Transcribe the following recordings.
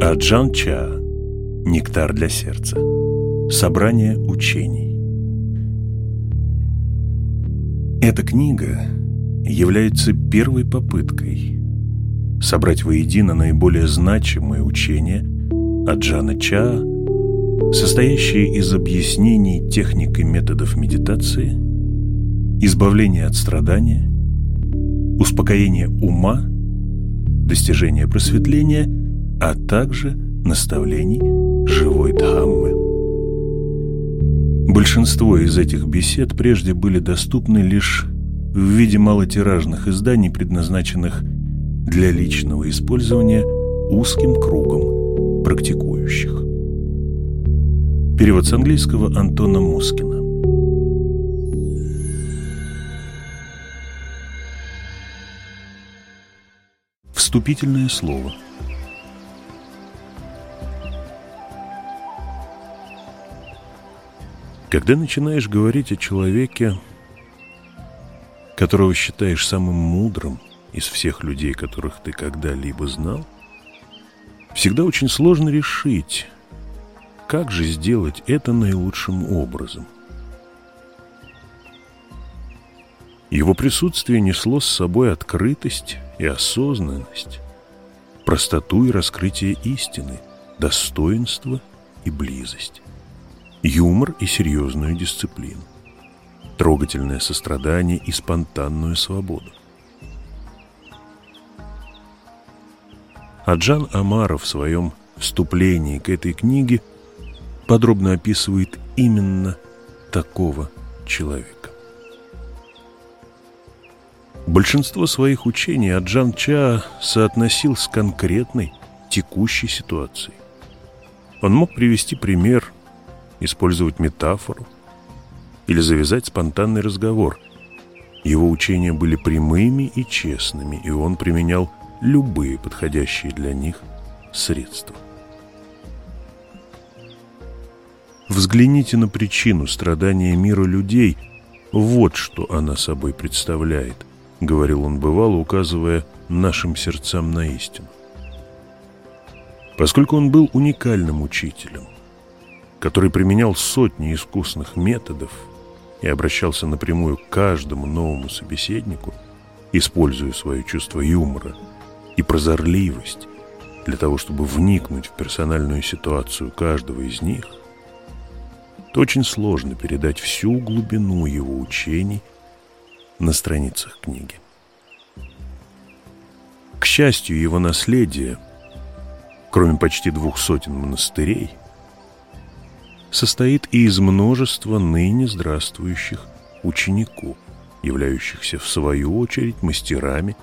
Аджан Ча «Нектар для сердца» Собрание учений. Эта книга является первой попыткой собрать воедино наиболее значимые учения Аджана Ча, состоящие из объяснений техник и методов медитации, избавления от страдания, успокоения ума, достижения просветления, а также наставлений живой Дхаммы. Большинство из этих бесед прежде были доступны лишь в виде малотиражных изданий, предназначенных для личного использования узким кругом практикующих. Перевод с английского Антона Мускина. Вступительное слово – Когда начинаешь говорить о человеке, которого считаешь самым мудрым из всех людей, которых ты когда-либо знал, всегда очень сложно решить, как же сделать это наилучшим образом. Его присутствие несло с собой открытость и осознанность, простоту и раскрытие истины, достоинство и близость юмор и серьезную дисциплину, трогательное сострадание и спонтанную свободу. Аджан Амаров в своем вступлении к этой книге подробно описывает именно такого человека. Большинство своих учений Аджан Ча соотносил с конкретной текущей ситуацией. Он мог привести пример использовать метафору или завязать спонтанный разговор. Его учения были прямыми и честными, и он применял любые подходящие для них средства. Взгляните на причину страдания мира людей. Вот что она собой представляет, говорил он бывало, указывая нашим сердцам на истину. Поскольку он был уникальным учителем, который применял сотни искусных методов и обращался напрямую к каждому новому собеседнику, используя свое чувство юмора и прозорливость для того, чтобы вникнуть в персональную ситуацию каждого из них, то очень сложно передать всю глубину его учений на страницах книги. К счастью, его наследие, кроме почти двух сотен монастырей – состоит и из множества ныне здравствующих учеников, являющихся в свою очередь мастерами,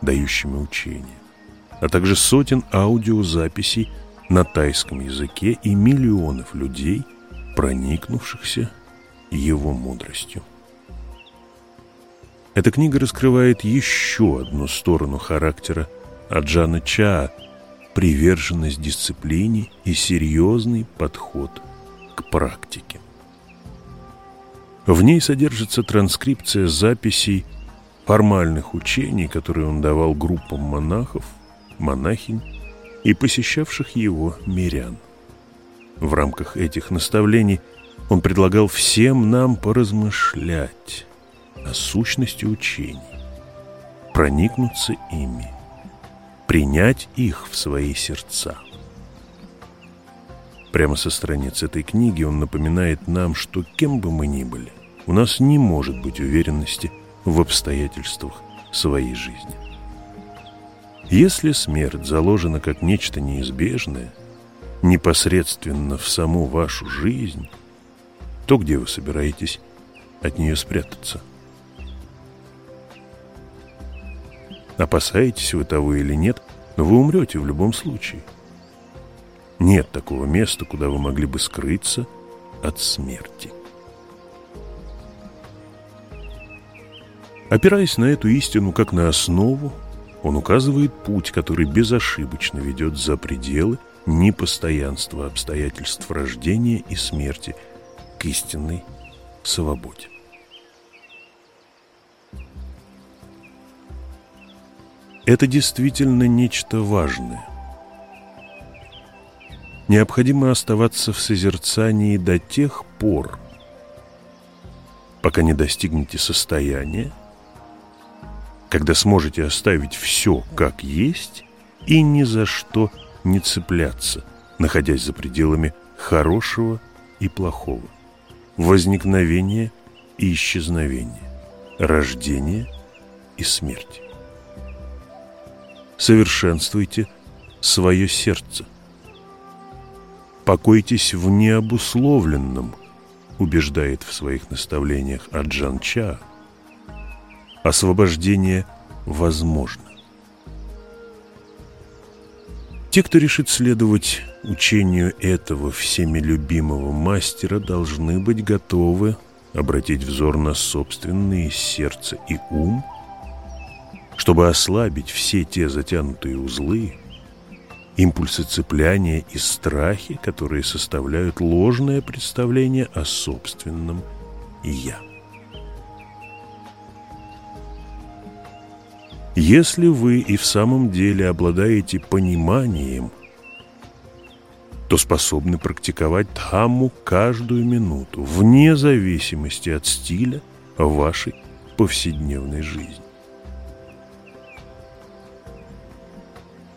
дающими учения, а также сотен аудиозаписей на тайском языке и миллионов людей, проникнувшихся его мудростью. Эта книга раскрывает еще одну сторону характера Аджана Чаа – приверженность дисциплине и серьезный подход к практике. В ней содержится транскрипция записей формальных учений, которые он давал группам монахов, монахинь и посещавших его мирян. В рамках этих наставлений он предлагал всем нам поразмышлять о сущности учений, проникнуться ими, принять их в свои сердца. Прямо со страниц этой книги он напоминает нам, что кем бы мы ни были, у нас не может быть уверенности в обстоятельствах своей жизни. Если смерть заложена как нечто неизбежное, непосредственно в саму вашу жизнь, то где вы собираетесь от нее спрятаться? Опасаетесь вы того или нет, но вы умрете в любом случае – нет такого места, куда вы могли бы скрыться от смерти. Опираясь на эту истину как на основу, он указывает путь, который безошибочно ведет за пределы непостоянства обстоятельств рождения и смерти к истинной свободе. Это действительно нечто важное. Необходимо оставаться в созерцании до тех пор, пока не достигнете состояния, когда сможете оставить все как есть и ни за что не цепляться, находясь за пределами хорошего и плохого, возникновения и исчезновения, рождения и смерти. Совершенствуйте свое сердце. Покойтесь в необусловленном, убеждает в своих наставлениях Аджан Ча. Освобождение возможно. Те, кто решит следовать учению этого всеми любимого мастера, должны быть готовы обратить взор на собственные сердце и ум, чтобы ослабить все те затянутые узлы, импульсы цепляния и страхи, которые составляют ложное представление о собственном «я». Если вы и в самом деле обладаете пониманием, то способны практиковать Дхамму каждую минуту, вне зависимости от стиля вашей повседневной жизни.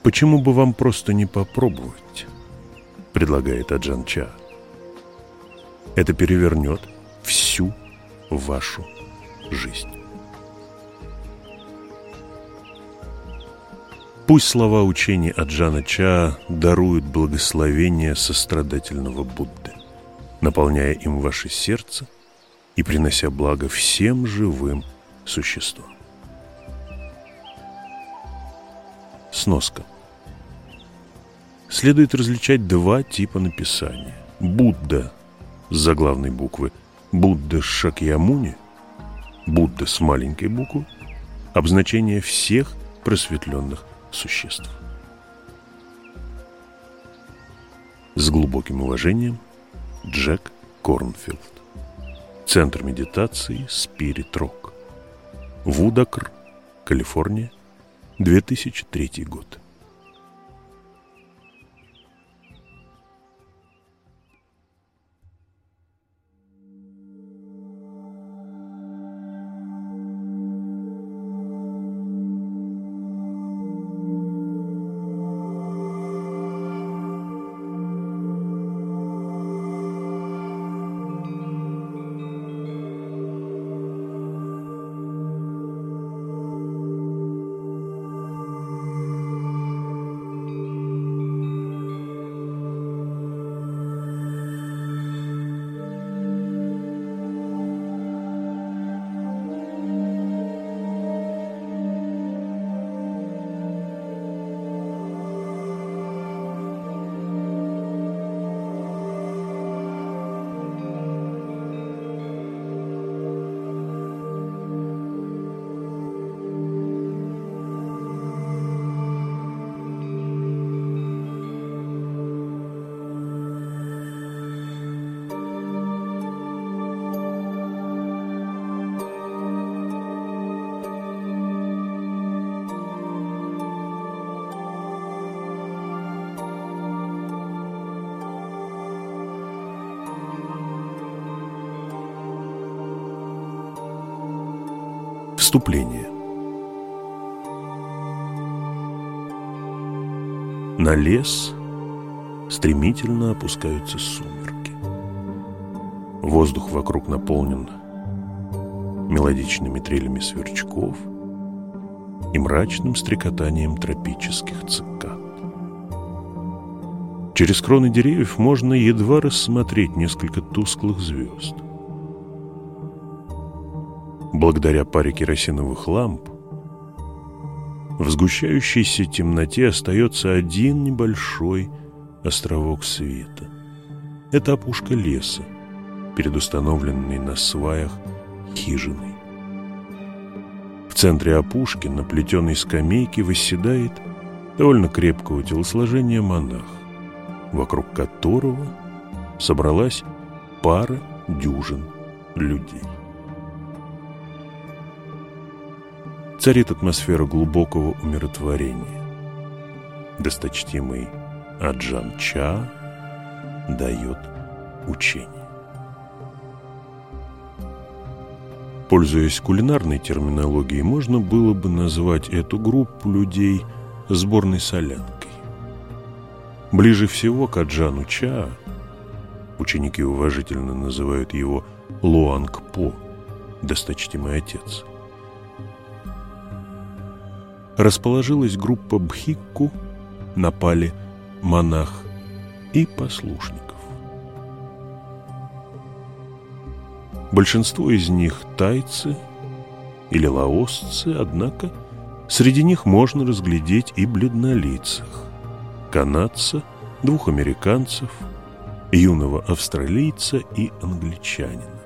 Почему бы вам просто не попробовать? Предлагает Аджан Ча. Это перевернет всю вашу жизнь. Пусть слова учения Аджана Ча даруют благословение сострадательного Будды, наполняя им ваше сердце и принося благо всем живым существам. Сноска. Следует различать два типа написания. Будда с заглавной буквы, Будда Шакьямуни, Будда с маленькой буквы, обозначение всех просветленных существ. С глубоким уважением, Джек Корнфилд. Центр медитации Спирит Рок. Вудакр, Калифорния, 2003 год. Вступление На лес стремительно опускаются сумерки. Воздух вокруг наполнен мелодичными трелями сверчков и мрачным стрекотанием тропических цикад. Через кроны деревьев можно едва рассмотреть несколько тусклых звезд. Благодаря паре керосиновых ламп в сгущающейся темноте остается один небольшой островок света. Это опушка леса, перед установленной на сваях хижиной. В центре опушки на плетеной скамейке восседает довольно крепкого телосложения монах, вокруг которого собралась пара дюжин людей. Царит атмосфера глубокого умиротворения. Досточтимый Аджан Ча дает учение. Пользуясь кулинарной терминологией, можно было бы назвать эту группу людей сборной солянкой. Ближе всего к Аджану Ча ученики уважительно называют его Луанг По, досточтимый отец. Расположилась группа Бхикку, напали монах и послушник. Большинство из них тайцы или лаосцы, однако среди них можно разглядеть и бледнолицых, канадца, двух американцев, юного австралийца и англичанина.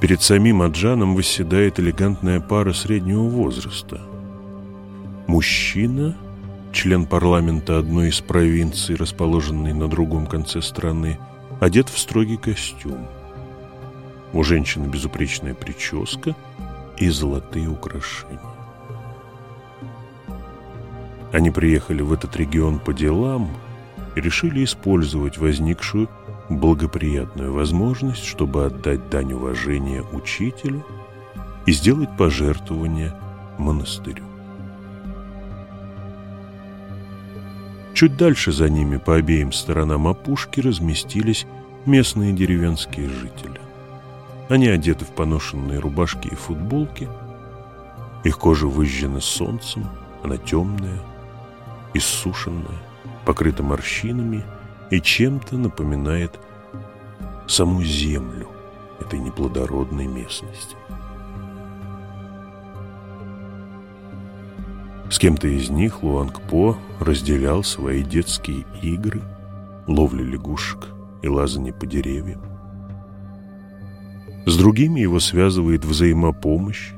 Перед самим Аджаном восседает элегантная пара среднего возраста. Мужчина, член парламента одной из провинций, расположенной на другом конце страны, одет в строгий костюм. У женщины безупречная прическа и золотые украшения. Они приехали в этот регион по делам и решили использовать возникшую благоприятную возможность, чтобы отдать дань уважения учителю и сделать пожертвование монастырю. Чуть дальше за ними по обеим сторонам опушки разместились местные деревенские жители. Они одеты в поношенные рубашки и футболки. Их кожа выжжена солнцем, она темная, иссушенная, покрыта морщинами и чем-то напоминает саму землю этой неплодородной местности. С кем-то из них Луанг По разделял свои детские игры, ловли лягушек и лазание по деревьям. С другими его связывает взаимопомощь,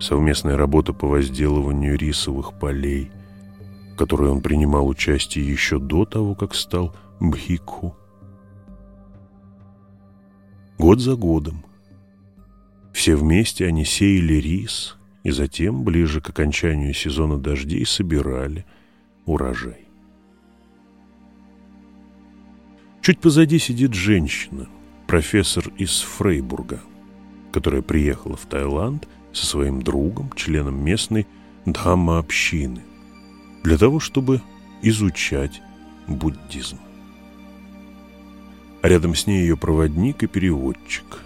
совместная работа по возделыванию рисовых полей, которой он принимал участие еще до того, как стал Бхикху. Год за годом все вместе они сеяли рис и затем, ближе к окончанию сезона дождей, собирали урожай. Чуть позади сидит женщина – профессор из Фрейбурга, которая приехала в Таиланд со своим другом, членом местной дхамма-общины, для того, чтобы изучать буддизм. А рядом с ней ее проводник и переводчик,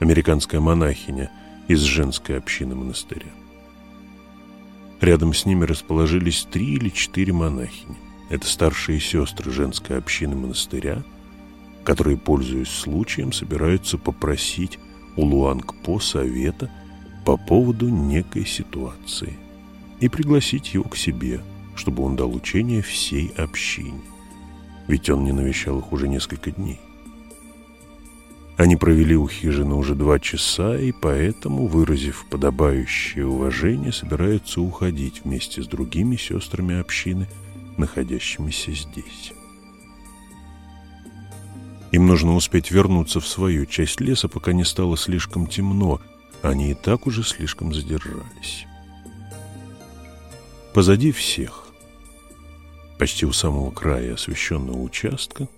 американская монахиня из женской общины монастыря. Рядом с ними расположились три или четыре монахини. Это старшие сестры женской общины монастыря – которые, пользуясь случаем, собираются попросить у Луанг-По совета по поводу некой ситуации и пригласить его к себе, чтобы он дал учение всей общине. Ведь он не навещал их уже несколько дней. Они провели у хижины уже два часа, и поэтому, выразив подобающее уважение, собираются уходить вместе с другими сестрами общины, находящимися здесь. Им нужно успеть вернуться в свою часть леса, пока не стало слишком темно. Они и так уже слишком задержались. Позади всех, почти у самого края освещенного участка,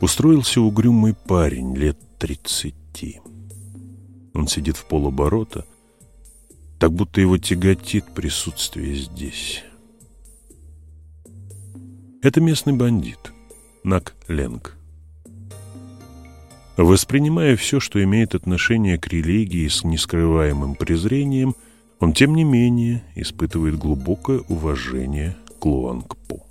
устроился угрюмый парень лет тридцати. Он сидит в полоборота, так будто его тяготит присутствие здесь. Это местный бандит — Нак Ленг. Воспринимая все, что имеет отношение к религии с нескрываемым презрением, он, тем не менее, испытывает глубокое уважение к Луангпу.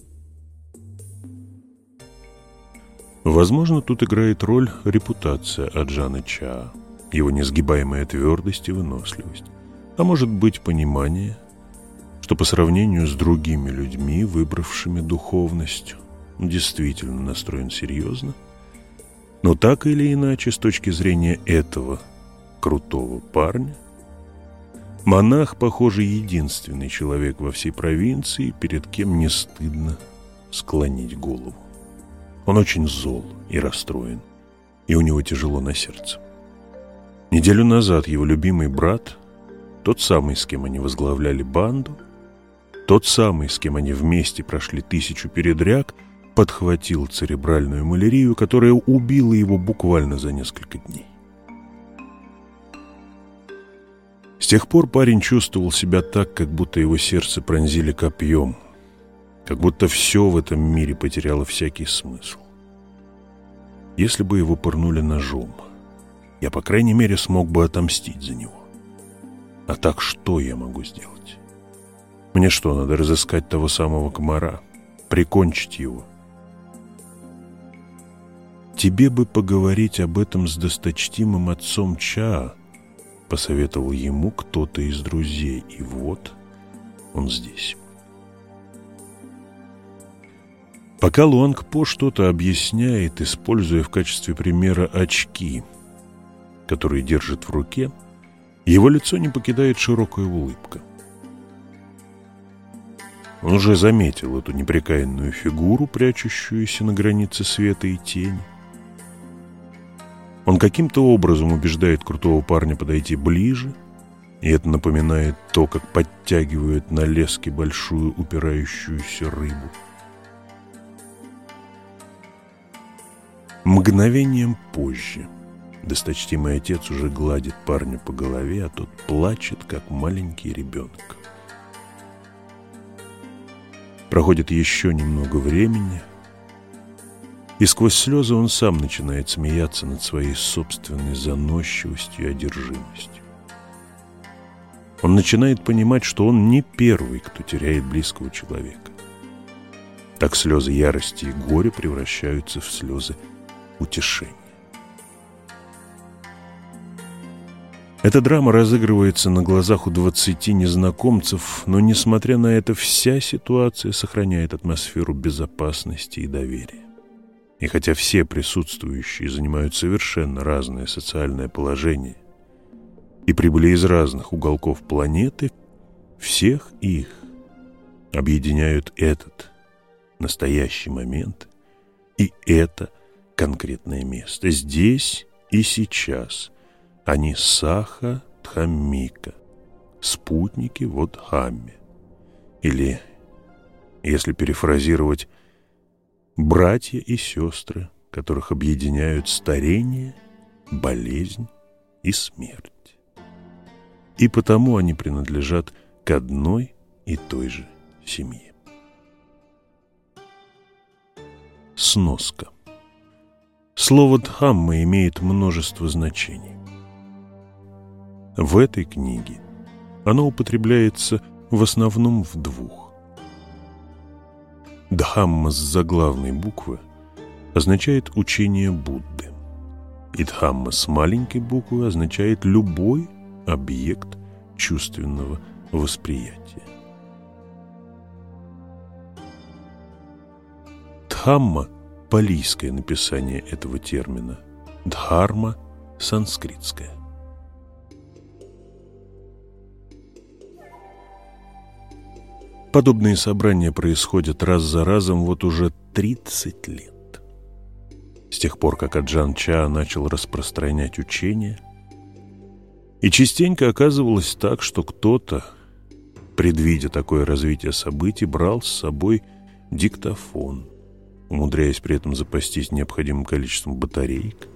Возможно, тут играет роль репутация Аджана Ча, его несгибаемая твердость и выносливость, а может быть понимание, что по сравнению с другими людьми, выбравшими духовность, действительно настроен серьезно. Но так или иначе, с точки зрения этого крутого парня, монах, похоже, единственный человек во всей провинции, перед кем не стыдно склонить голову. Он очень зол и расстроен, и у него тяжело на сердце. Неделю назад его любимый брат, тот самый, с кем они возглавляли банду, тот самый, с кем они вместе прошли тысячу передряг, подхватил церебральную малярию, которая убила его буквально за несколько дней. Тех пор парень чувствовал себя так, как будто его сердце пронзили копьем, как будто все в этом мире потеряло всякий смысл. Если бы его пырнули ножом, я, по крайней мере, смог бы отомстить за него. А так что я могу сделать? Мне что, надо разыскать того самого комара, прикончить его? Тебе бы поговорить об этом с досточтимым отцом Чаа, посоветовал ему кто-то из друзей, и вот он здесь. Пока Луанг По что-то объясняет, используя в качестве примера очки, которые держит в руке, его лицо не покидает широкая улыбка. Он уже заметил эту непрекаянную фигуру, прячущуюся на границе света и тени. Он каким-то образом убеждает крутого парня подойти ближе, и это напоминает то, как подтягивают на леске большую упирающуюся рыбу. Мгновением позже досточтимый отец уже гладит парня по голове, а тот плачет, как маленький ребенок. Проходит еще немного времени, и сквозь слезы он сам начинает смеяться над своей собственной заносчивостью и одержимостью. Он начинает понимать, что он не первый, кто теряет близкого человека. Так слезы ярости и горя превращаются в слезы утешения. Эта драма разыгрывается на глазах у двадцати незнакомцев, но, несмотря на это, вся ситуация сохраняет атмосферу безопасности и доверия. И хотя все присутствующие занимают совершенно разное социальное положение и прибыли из разных уголков планеты, всех их объединяют этот настоящий момент и это конкретное место. Здесь и сейчас они Саха Дхаммика, спутники в Одхамме. Или, если перефразировать, братья и сестры, которых объединяют старение, болезнь и смерть. И потому они принадлежат к одной и той же семье. Сноска. Слово «дхамма» имеет множество значений. В этой книге оно употребляется в основном в двух. Дхамма с заглавной буквы означает учение Будды. И Дхамма с маленькой буквы означает любой объект чувственного восприятия. Дхамма – палийское написание этого термина, дхарма – санскритское. Подобные собрания происходят раз за разом вот уже 30 лет. С тех пор, как Аджан Ча начал распространять учения, и частенько оказывалось так, что кто-то, предвидя такое развитие событий, брал с собой диктофон, умудряясь при этом запастись необходимым количеством батареек,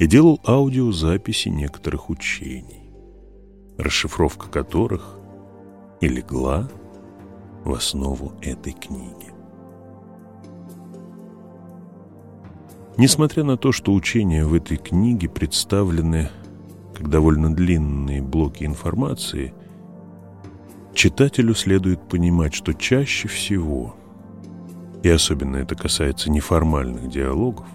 и делал аудиозаписи некоторых учений, расшифровка которых и легла в основу этой книги. Несмотря на то, что учения в этой книге представлены как довольно длинные блоки информации, читателю следует понимать, что чаще всего, и особенно это касается неформальных диалогов,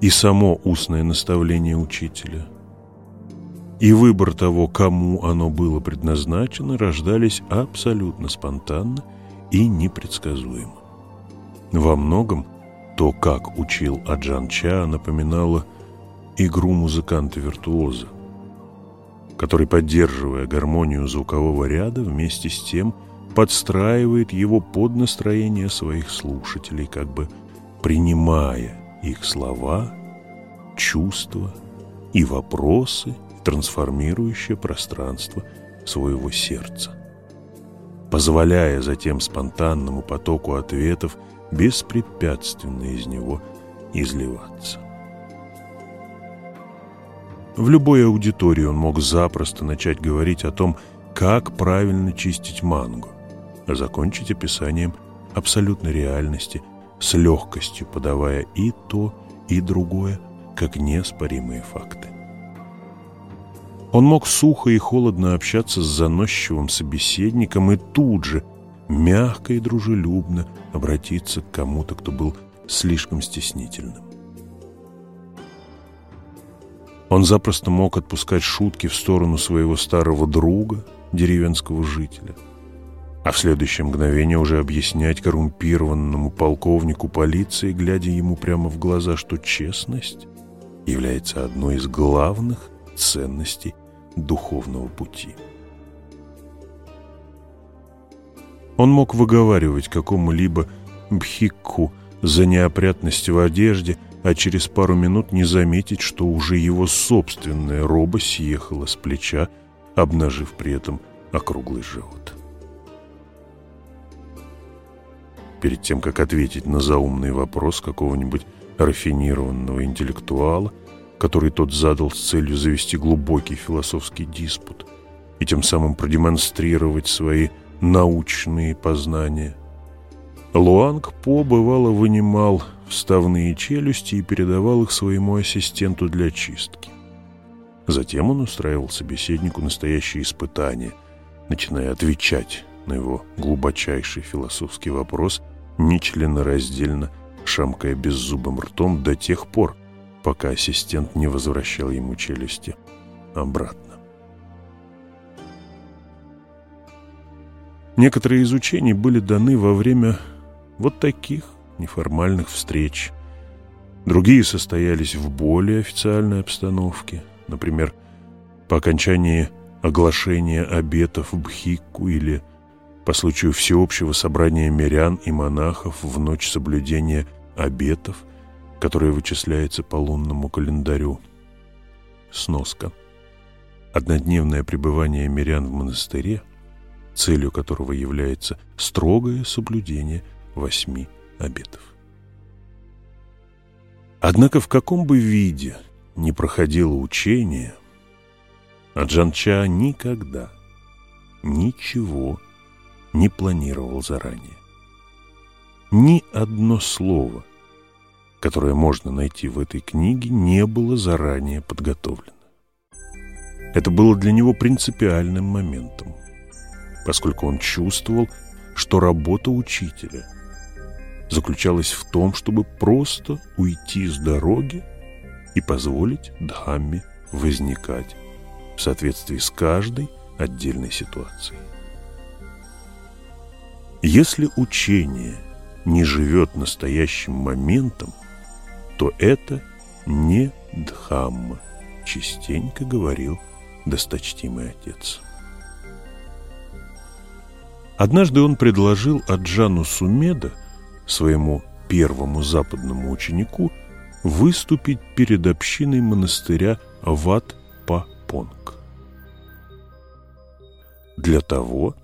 и само устное наставление учителя – и выбор того, кому оно было предназначено, рождались абсолютно спонтанно и непредсказуемо. Во многом то, как учил Аджан Ча, напоминало игру музыканта-виртуоза, который, поддерживая гармонию звукового ряда, вместе с тем подстраивает его под настроение своих слушателей, как бы принимая их слова, чувства и вопросы, трансформирующее пространство своего сердца, позволяя затем спонтанному потоку ответов беспрепятственно из него изливаться. В любой аудитории он мог запросто начать говорить о том, как правильно чистить мангу, а закончить описанием абсолютной реальности, с легкостью подавая и то, и другое, как неоспоримые факты. Он мог сухо и холодно общаться с заносчивым собеседником и тут же, мягко и дружелюбно, обратиться к кому-то, кто был слишком стеснительным. Он запросто мог отпускать шутки в сторону своего старого друга, деревенского жителя, а в следующее мгновение уже объяснять коррумпированному полковнику полиции, глядя ему прямо в глаза, что честность является одной из главных ценностей духовного пути. Он мог выговаривать какому-либо бхикку за неопрятность в одежде, а через пару минут не заметить, что уже его собственная роба съехала с плеча, обнажив при этом округлый живот. Перед тем, как ответить на заумный вопрос какого-нибудь рафинированного интеллектуала, который тот задал с целью завести глубокий философский диспут и тем самым продемонстрировать свои научные познания. Луанг По бывало вынимал вставные челюсти и передавал их своему ассистенту для чистки. Затем он устраивал собеседнику настоящие испытания, начиная отвечать на его глубочайший философский вопрос, нечленораздельно шамкая беззубым ртом до тех пор, пока ассистент не возвращал ему челюсти обратно. Некоторые изучения были даны во время вот таких неформальных встреч. Другие состоялись в более официальной обстановке, например, по окончании оглашения обетов Бхикку или по случаю всеобщего собрания мирян и монахов в ночь соблюдения обетов, которое вычисляется по лунному календарю. Сноска. Однодневное пребывание мирян в монастыре, целью которого является строгое соблюдение восьми обетов. Однако в каком бы виде ни проходило учение, Аджанча никогда ничего не планировал заранее. Ни одно слово, которое можно найти в этой книге, не было заранее подготовлено. Это было для него принципиальным моментом, поскольку он чувствовал, что работа учителя заключалась в том, чтобы просто уйти с дороги и позволить Дхамме возникать в соответствии с каждой отдельной ситуацией. Если учение не живет настоящим моментом, то это не Дхамма, частенько говорил досточтимый отец. Однажды он предложил Аджану Сумеда, своему первому западному ученику, выступить перед общиной монастыря Ват-Па-Понг. Для того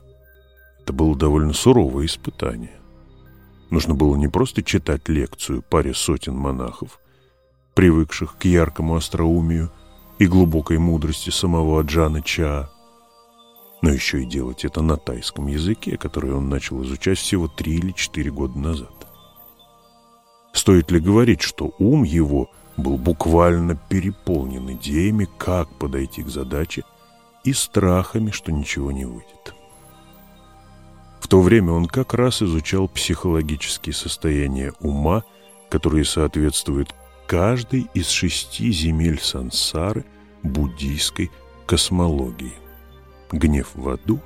это было довольно суровое испытание. Нужно было не просто читать лекцию паре сотен монахов, привыкших к яркому остроумию и глубокой мудрости самого Аджана Ча, но еще и делать это на тайском языке, который он начал изучать всего три или четыре года назад. Стоит ли говорить, что ум его был буквально переполнен идеями, как подойти к задаче, и страхами, что ничего не выйдет. В то время он как раз изучал психологические состояния ума, которые соответствуют каждой из шести земель сансары буддийской космологии. Гнев в аду,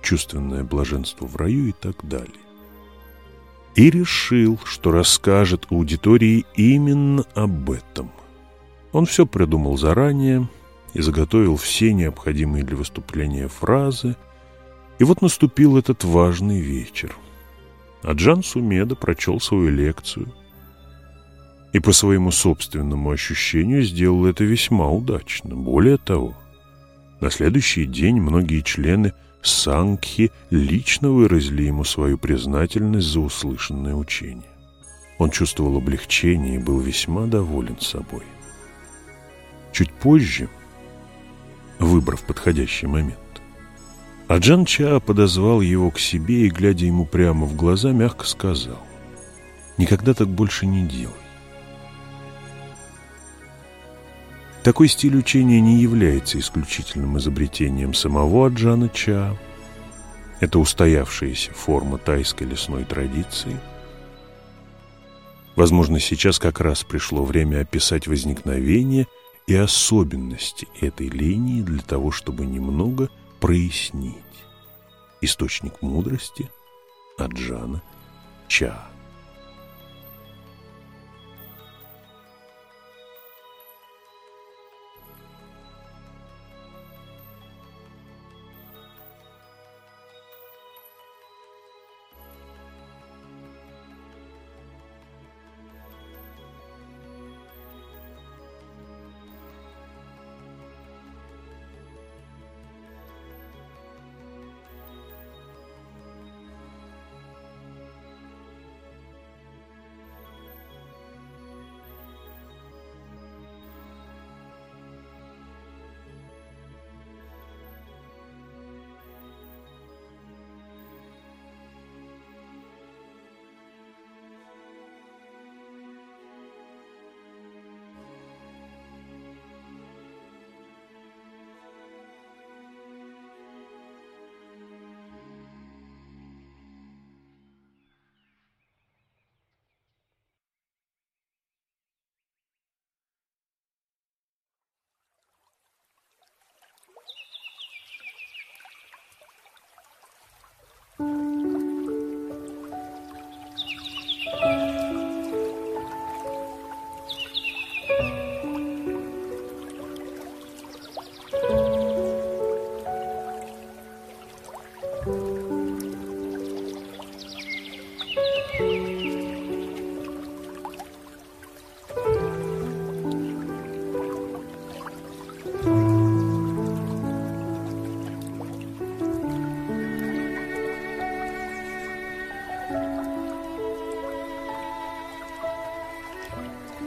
чувственное блаженство в раю и так далее. И решил, что расскажет аудитории именно об этом. Он все придумал заранее и заготовил все необходимые для выступления фразы – и вот наступил этот важный вечер. А Джан Сумеда прочел свою лекцию. И по своему собственному ощущению сделал это весьма удачно. Более того, на следующий день многие члены Сангхи лично выразили ему свою признательность за услышанное учение. Он чувствовал облегчение и был весьма доволен собой. Чуть позже, выбрав подходящий момент, Аджан Ча подозвал его к себе и, глядя ему прямо в глаза, мягко сказал «Никогда так больше не делай. Такой стиль учения не является исключительным изобретением самого Аджана Ча. Это устоявшаяся форма тайской лесной традиции. Возможно, сейчас как раз пришло время описать возникновение и особенности этой линии для того, чтобы немного прояснить источник мудрости Аджана Ча.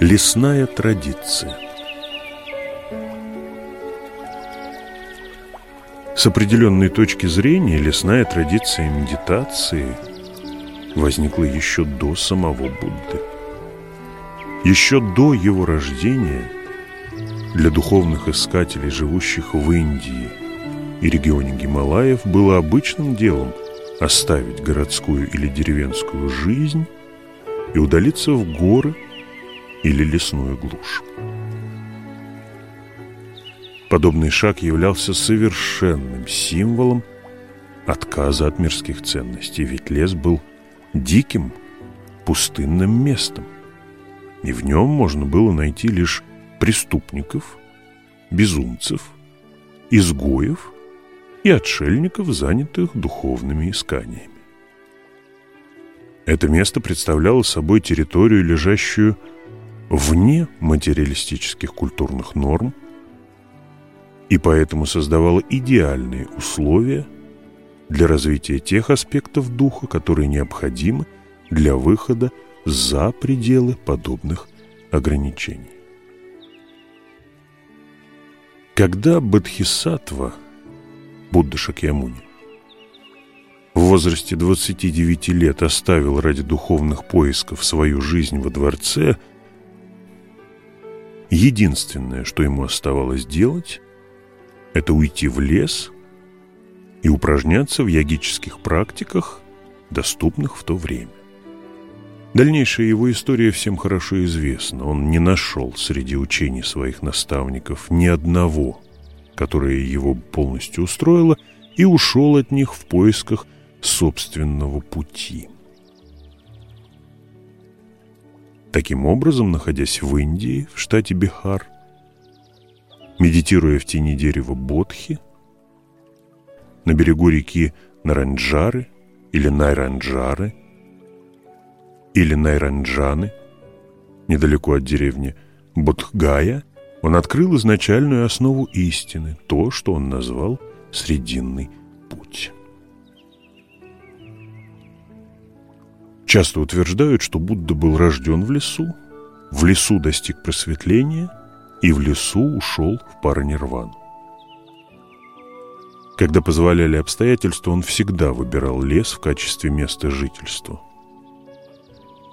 Лесная традиция С определенной точки зрения лесная традиция медитации возникла еще до самого Будды. Еще до его рождения для духовных искателей, живущих в Индии и регионе Гималаев, было обычным делом оставить городскую или деревенскую жизнь и удалиться в горы – или лесную глушь. Подобный шаг являлся совершенным символом отказа от мирских ценностей, ведь лес был диким, пустынным местом, и в нем можно было найти лишь преступников, безумцев, изгоев и отшельников, занятых духовными исканиями. Это место представляло собой территорию, лежащую вне материалистических культурных норм и поэтому создавала идеальные условия для развития тех аспектов духа, которые необходимы для выхода за пределы подобных ограничений. Когда Бодхисаттва, Будда Шакьямуни, в возрасте 29 лет оставил ради духовных поисков свою жизнь во дворце – Единственное, что ему оставалось делать, это уйти в лес и упражняться в йогических практиках, доступных в то время. Дальнейшая его история всем хорошо известна. Он не нашел среди учений своих наставников ни одного, которое его полностью устроило, и ушел от них в поисках собственного пути. Таким образом, находясь в Индии, в штате Бихар, медитируя в тени дерева Бодхи, на берегу реки Наранджары или Найранджары или Найранджаны, недалеко от деревни Бодхгая, он открыл изначальную основу истины, то, что он назвал «срединный путь». Часто утверждают, что Будда был рожден в лесу, в лесу достиг просветления и в лесу ушел в паранирвану. Когда позволяли обстоятельства, он всегда выбирал лес в качестве места жительства.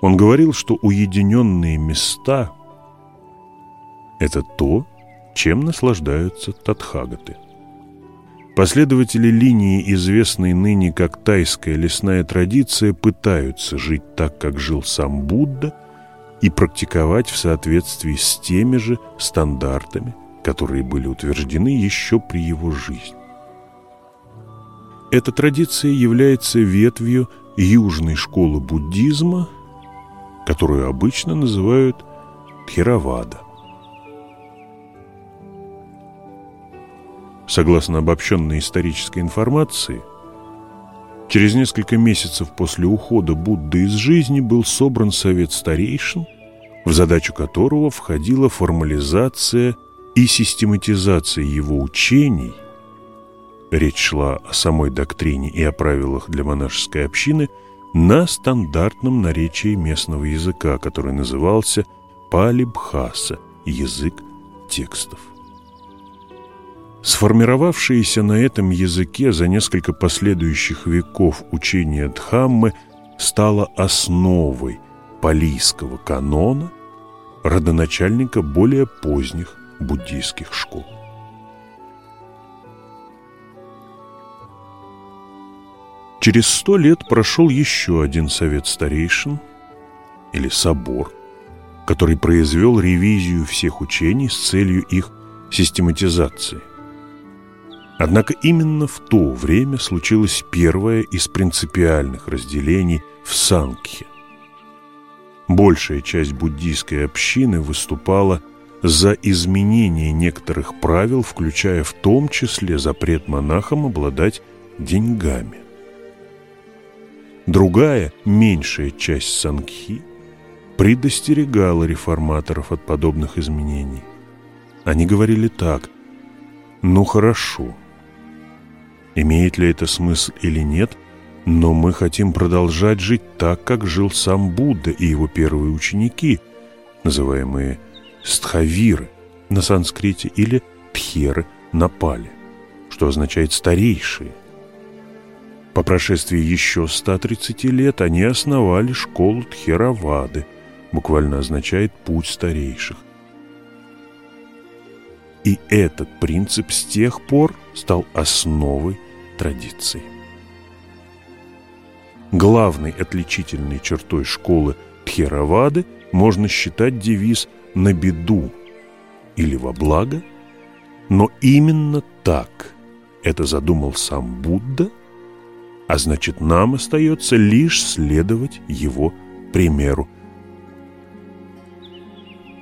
Он говорил, что уединенные места – это то, чем наслаждаются татхагаты. Последователи линии, известной ныне как тайская лесная традиция, пытаются жить так, как жил сам Будда, и практиковать в соответствии с теми же стандартами, которые были утверждены еще при его жизни. Эта традиция является ветвью южной школы буддизма, которую обычно называют Тхеравада. Согласно обобщенной исторической информации, через несколько месяцев после ухода Будды из жизни был собран совет старейшин, в задачу которого входила формализация и систематизация его учений речь шла о самой доктрине и о правилах для монашеской общины, на стандартном наречии местного языка, который назывался палибхаса – язык текстов. Сформировавшееся на этом языке за несколько последующих веков учение Дхаммы стало основой палийского канона, родоначальника более поздних буддийских школ. Через сто лет прошел еще один совет старейшин, или собор, который произвел ревизию всех учений с целью их систематизации. Однако именно в то время случилось первое из принципиальных разделений в Сангхе. Большая часть буддийской общины выступала за изменение некоторых правил, включая в том числе запрет монахам обладать деньгами. Другая, меньшая часть Сангхи предостерегала реформаторов от подобных изменений. Они говорили так, ну хорошо, имеет ли это смысл или нет, но мы хотим продолжать жить так, как жил сам Будда и его первые ученики, называемые стхавиры на санскрите или тхеры на пале, что означает «старейшие». По прошествии еще 130 лет они основали школу Тхеравады, буквально означает «путь старейших». И этот принцип с тех пор стал основой традиции. Главной отличительной чертой школы Тхеравады можно считать девиз «на беду» или «во благо», но именно так это задумал сам Будда – а значит, нам остается лишь следовать его примеру.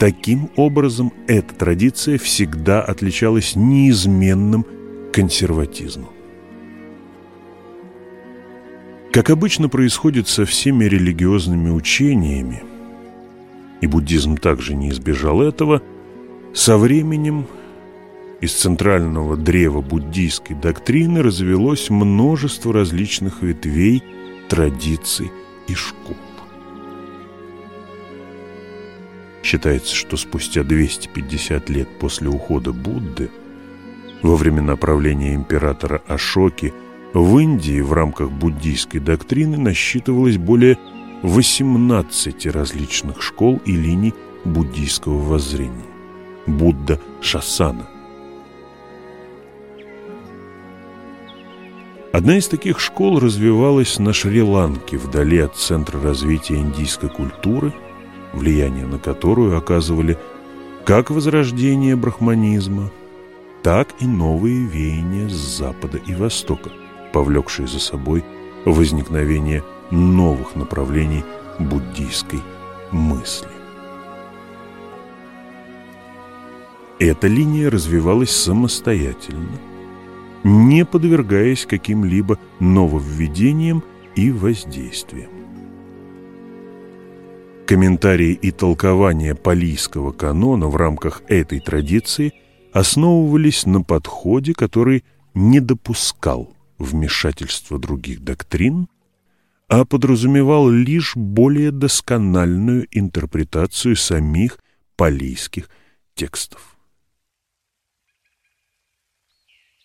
Таким образом, эта традиция всегда отличалась неизменным консерватизмом. Как обычно происходит со всеми религиозными учениями, и буддизм также не избежал этого, со временем из центрального древа буддийской доктрины развелось множество различных ветвей, традиций и школ. Считается, что спустя 250 лет после ухода Будды, во времена правления императора Ашоки, в Индии в рамках буддийской доктрины насчитывалось более 18 различных школ и линий буддийского воззрения. Будда Шасана – Одна из таких школ развивалась на Шри-Ланке, вдали от центра развития индийской культуры, влияние на которую оказывали как возрождение брахманизма, так и новые веяния с запада и востока, повлекшие за собой возникновение новых направлений буддийской мысли. Эта линия развивалась самостоятельно – не подвергаясь Комментарии и толкования палийского канона в рамках этой традиции основывались на подходе, который не допускал вмешательства других доктрин, а подразумевал лишь более доскональную интерпретацию самих палийских текстов.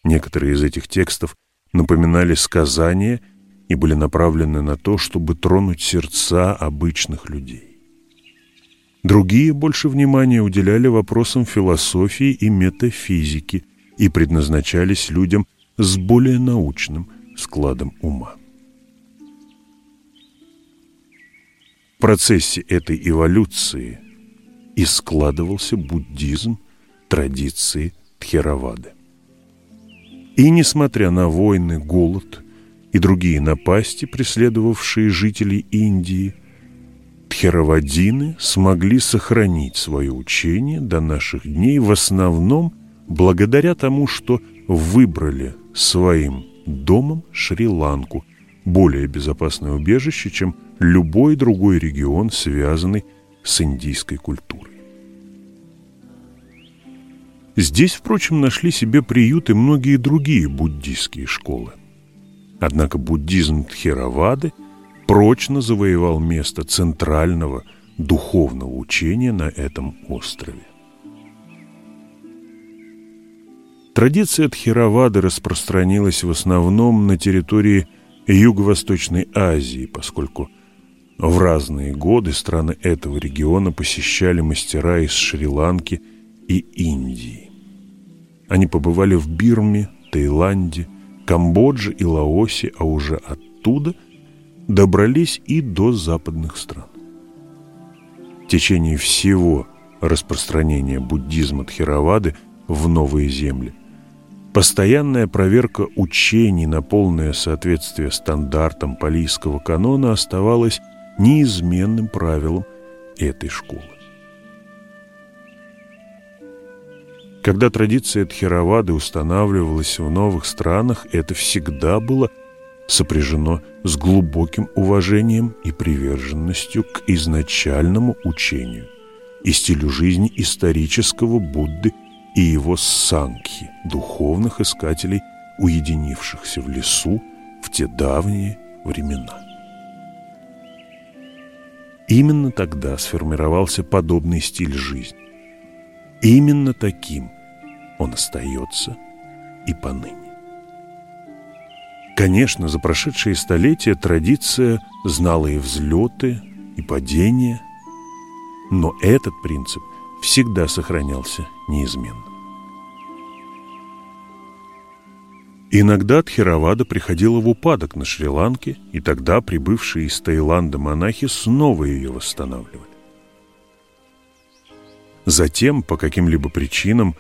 Некоторые из этих текстов напоминали сказания и были направлены на то, чтобы тронуть сердца обычных людей. Другие больше внимания уделяли вопросам философии и метафизики и предназначались людям с более научным складом ума. В процессе этой эволюции и складывался буддизм традиции Тхеравады. И несмотря на войны, голод и другие напасти, преследовавшие жителей Индии – Тхеравадины смогли сохранить свое учение до наших дней в основном благодаря тому, что выбрали своим домом Шри-Ланку, более безопасное убежище, чем любой другой регион, связанный с индийской культурой. Здесь, впрочем, нашли себе приют и многие другие буддийские школы. Однако буддизм Тхеравады – прочно завоевал место центрального духовного учения на этом острове. Традиция Тхировады распространилась в основном на территории Юго-Восточной Азии, поскольку в разные годы страны этого региона посещали мастера из Шри-Ланки и Индии. Они побывали в Бирме, Таиланде, Камбодже и Лаосе, а уже оттуда добрались и до западных стран. В течение всего распространения буддизма Тхеравады в новые земли постоянная проверка учений на полное соответствие стандартам палийского канона оставалась неизменным правилом этой школы. Когда традиция Тхеравады устанавливалась в новых странах, это всегда было – сопряжено с глубоким уважением и приверженностью к изначальному учению и стилю жизни исторического Будды и его сангхи, духовных искателей, уединившихся в лесу в те давние времена. Именно тогда сформировался подобный стиль жизни. Именно таким он остается и поныне. Конечно, за прошедшие столетия традиция знала и взлеты, и падения, но этот принцип всегда сохранялся неизменно. Иногда Тхеравада приходила в упадок на Шри-Ланке, и тогда прибывшие из Таиланда монахи снова ее восстанавливали. Затем, по каким-либо причинам,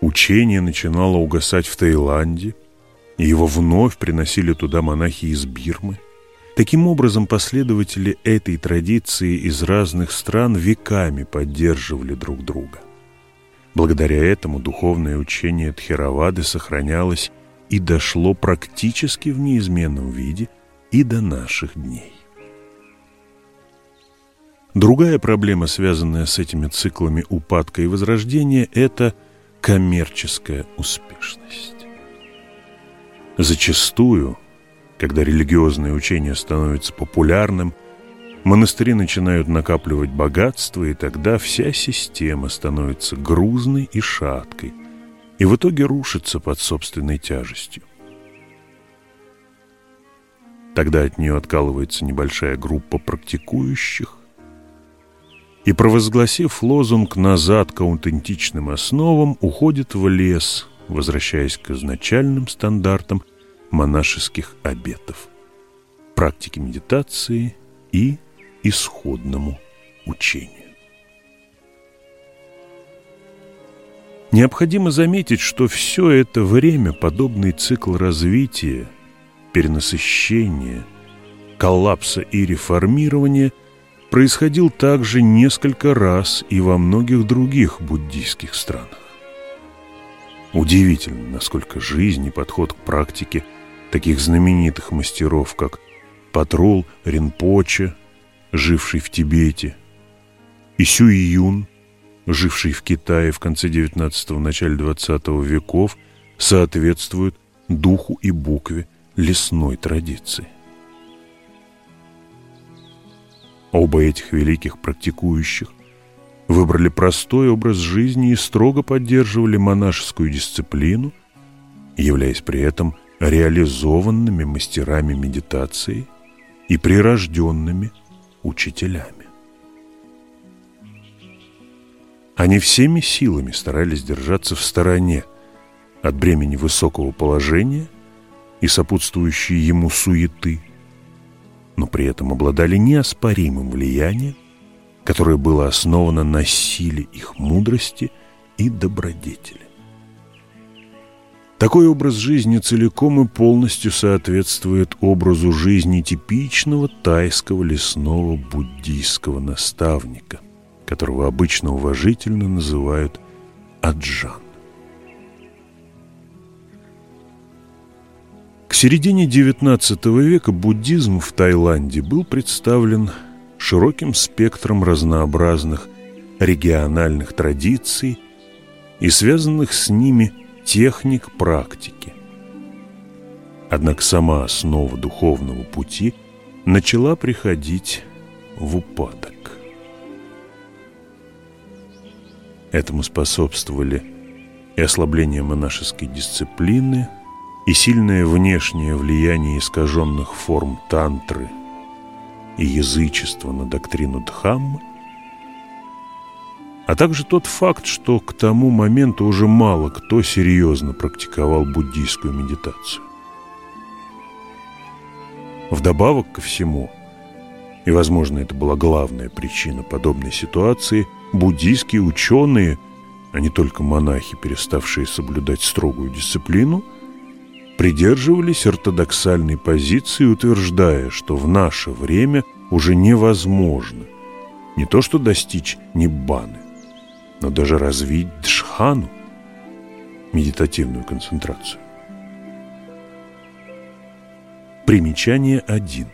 учение начинало угасать в Таиланде, и его вновь приносили туда монахи из Бирмы. Таким образом, последователи этой традиции из разных стран веками поддерживали друг друга. Благодаря этому духовное учение Тхеравады сохранялось и дошло практически в неизменном виде и до наших дней. Другая проблема, связанная с этими циклами упадка и возрождения, это коммерческая успешность. Зачастую, когда религиозное учение становится популярным, монастыри начинают накапливать богатство, и тогда вся система становится грузной и шаткой, и в итоге рушится под собственной тяжестью. Тогда от нее откалывается небольшая группа практикующих, и, провозгласив лозунг «назад к аутентичным основам», уходит в лес, возвращаясь к изначальным стандартам монашеских обетов, практике медитации и исходному учению. Необходимо заметить, что все это время подобный цикл развития, перенасыщения, коллапса и реформирования происходил также несколько раз и во многих других буддийских странах. Удивительно, насколько жизнь и подход к практике таких знаменитых мастеров, как Патрул Ринпоче, живший в Тибете, и Сюй Юн, живший в Китае в конце XIX – начале XX веков, соответствуют духу и букве лесной традиции. Оба этих великих практикующих выбрали простой образ жизни и строго поддерживали монашескую дисциплину, являясь при этом реализованными мастерами медитации и прирожденными учителями. Они всеми силами старались держаться в стороне от бремени высокого положения и сопутствующей ему суеты, но при этом обладали неоспоримым влиянием, которое было основано на силе их мудрости и добродетели. Такой образ жизни целиком и полностью соответствует образу жизни типичного тайского лесного буддийского наставника, которого обычно уважительно называют Аджан. К середине XIX века буддизм в Таиланде был представлен широким спектром разнообразных региональных традиций и связанных с ними техник практики. Однако сама основа духовного пути начала приходить в упадок. Этому способствовали и ослабление монашеской дисциплины, и сильное внешнее влияние искаженных форм тантры и язычества на доктрину Дхаммы, а также тот факт, что к тому моменту уже мало кто серьезно практиковал буддийскую медитацию. Вдобавок ко всему, и, возможно, это была главная причина подобной ситуации, буддийские ученые, а не только монахи, переставшие соблюдать строгую дисциплину, придерживались ортодоксальной позиции, утверждая, что в наше время уже невозможно не то что достичь ниббаны, но даже развить джхану, медитативную концентрацию. Примечание 1.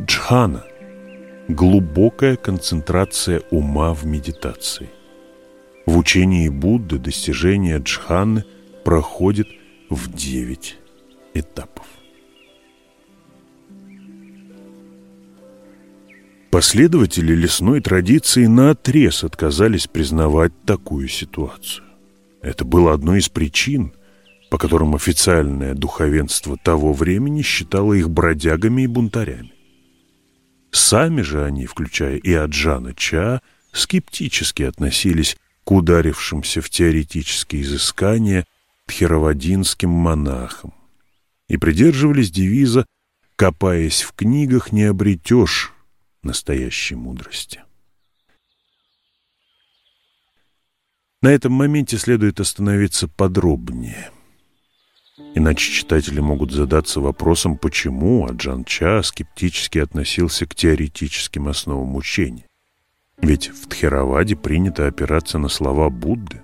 Джхана – глубокая концентрация ума в медитации. В учении Будды достижение джханы проходит в 9 этапов. Последователи лесной традиции наотрез отказались признавать такую ситуацию. Это было одной из причин, по которым официальное духовенство того времени считало их бродягами и бунтарями. Сами же они, включая и Аджана Ча, скептически относились к ударившимся в теоретические изыскания тхеравадинским монахам и придерживались девиза «копаясь в книгах, не обретешь настоящей мудрости. На этом моменте следует остановиться подробнее. Иначе читатели могут задаться вопросом, почему Аджан Ча скептически относился к теоретическим основам учения. Ведь в Тхераваде принято опираться на слова Будды.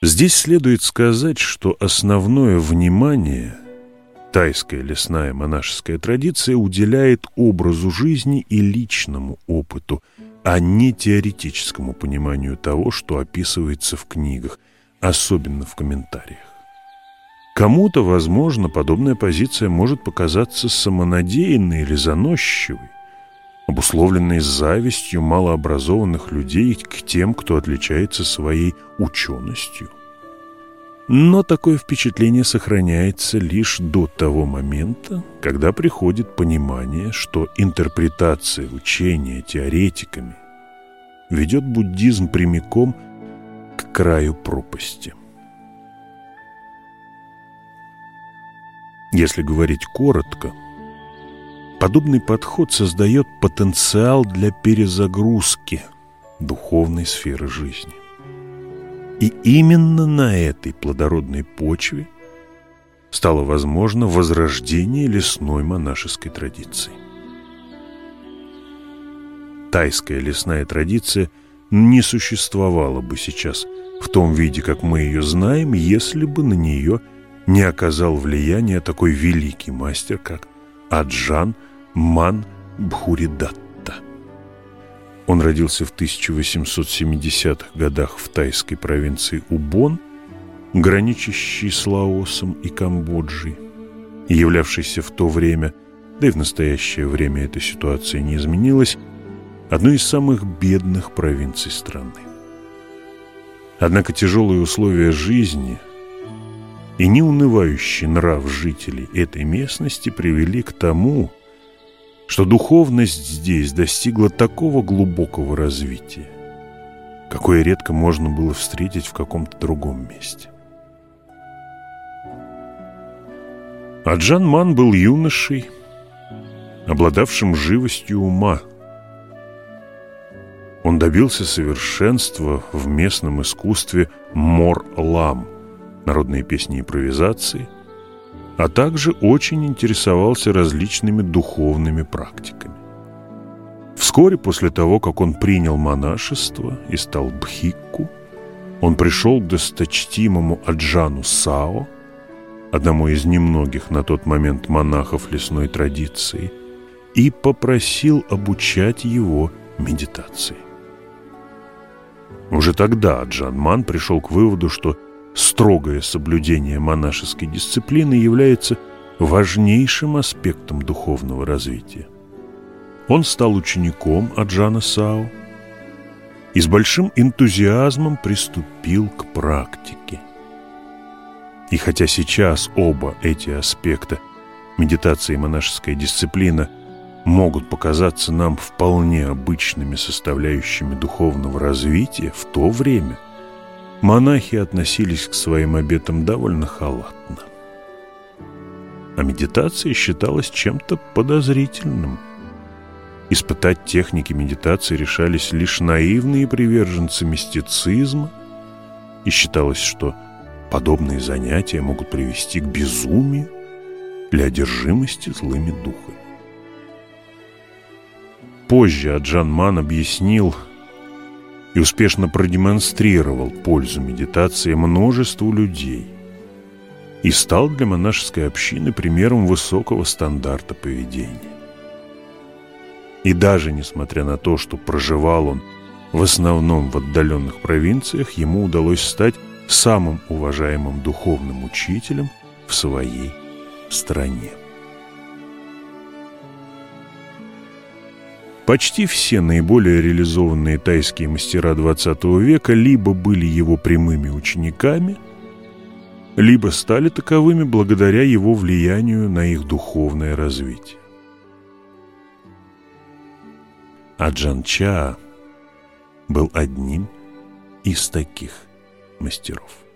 Здесь следует сказать, что основное внимание – Тайская лесная монашеская традиция уделяет образу жизни и личному опыту, а не теоретическому пониманию того, что описывается в книгах, особенно в комментариях. Кому-то, возможно, подобная позиция может показаться самонадеянной или заносчивой, обусловленной завистью малообразованных людей к тем, кто отличается своей ученостью. Но такое впечатление сохраняется лишь до того момента, когда приходит понимание, что интерпретация учения теоретиками ведет буддизм прямиком к краю пропасти. Если говорить коротко, подобный подход создает потенциал для перезагрузки духовной сферы жизни. И именно на этой плодородной почве стало возможно возрождение лесной монашеской традиции. Тайская лесная традиция не существовала бы сейчас в том виде, как мы ее знаем, если бы на нее не оказал влияния такой великий мастер, как Аджан Ман Бхуридатта. Он родился в 1870-х годах в тайской провинции Убон, граничащей с Лаосом и Камбоджей, являвшейся в то время, да и в настоящее время эта ситуация не изменилась, одной из самых бедных провинций страны. Однако тяжелые условия жизни и неунывающий нрав жителей этой местности привели к тому, что духовность здесь достигла такого глубокого развития, какое редко можно было встретить в каком-то другом месте. А Джан Ман был юношей, обладавшим живостью ума – он добился совершенства в местном искусстве мор-лам, народные песни импровизации, а также очень интересовался различными духовными практиками. Вскоре после того, как он принял монашество и стал бхикку, он пришел к досточтимому Аджану Сао, одному из немногих на тот момент монахов лесной традиции, и попросил обучать его медитации. Уже тогда Джан Ман пришел к выводу, что строгое соблюдение монашеской дисциплины является важнейшим аспектом духовного развития. Он стал учеником Аджана Сао и с большим энтузиазмом приступил к практике. И хотя сейчас оба эти аспекта медитации и монашеская дисциплина могут показаться нам вполне обычными составляющими духовного развития, в то время монахи относились к своим обетам довольно халатно. А медитация считалась чем-то подозрительным. Испытать техники медитации решались лишь наивные приверженцы мистицизма, и считалось, что подобные занятия могут привести к безумию или одержимости злыми духами. Позже Аджан Ман объяснил и успешно продемонстрировал пользу медитации множеству людей и стал для монашеской общины примером высокого стандарта поведения. И даже несмотря на то, что проживал он в основном в отдаленных провинциях, ему удалось стать самым уважаемым духовным учителем в своей стране. Почти все наиболее реализованные тайские мастера XX века либо были его прямыми учениками, либо стали таковыми благодаря его влиянию на их духовное развитие. А Джан Ча был одним из таких мастеров.